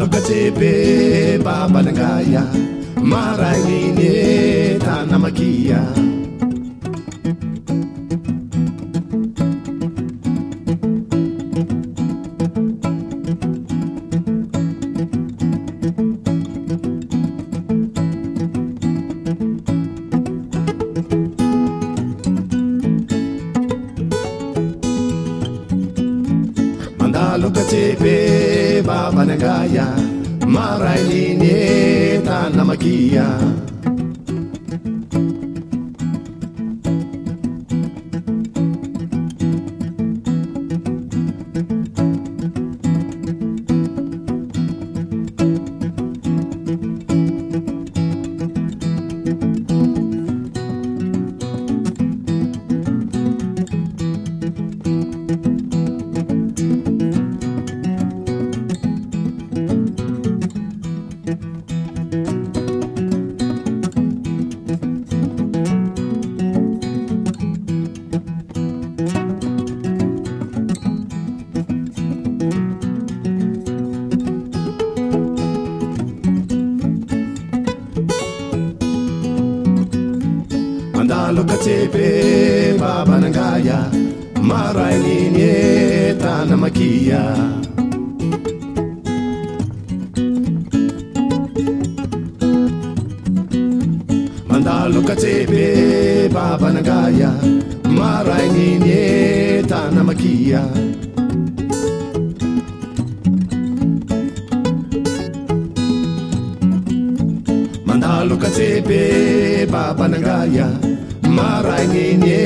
Lokatepe babalangaya marangine tanamakia lokatepe babanangaya marainine tanamakia malokatsepe babanangaya marainine tanamakia mandalokatsepe babanangaya marainine tanamakia mandalokatsepe babanangaya maraigny ny